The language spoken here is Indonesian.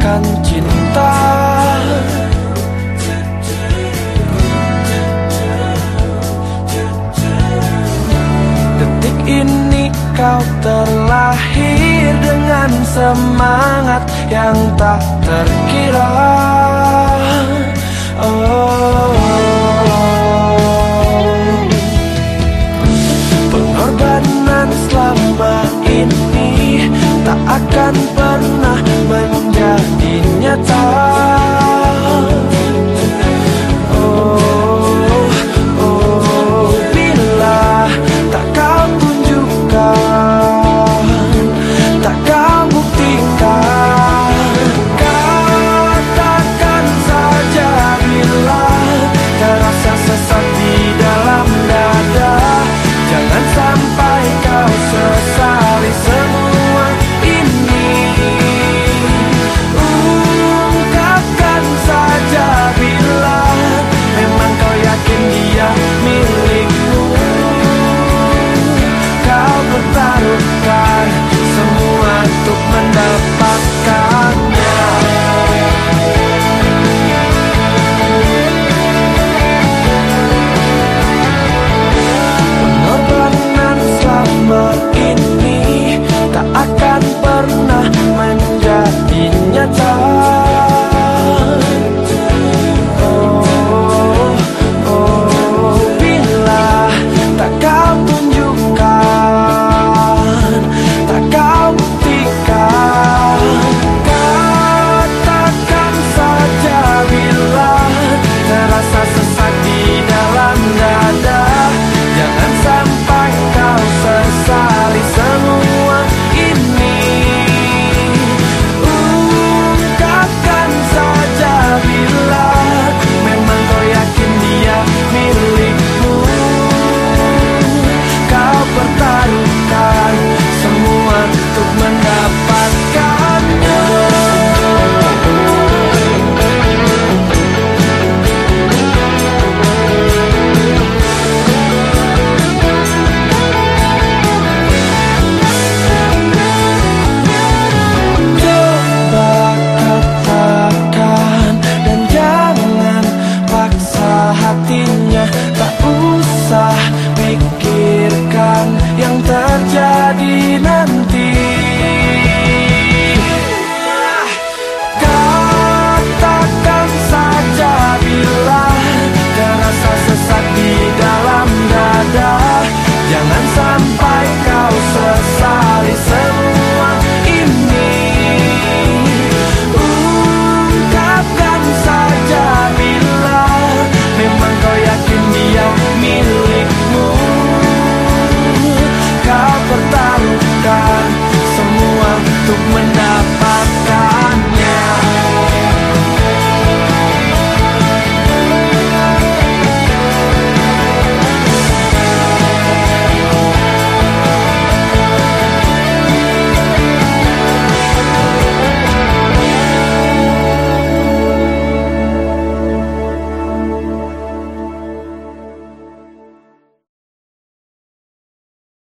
akan cinta. Detik ini kau terlahir dengan semangat yang tak terkira. Oh.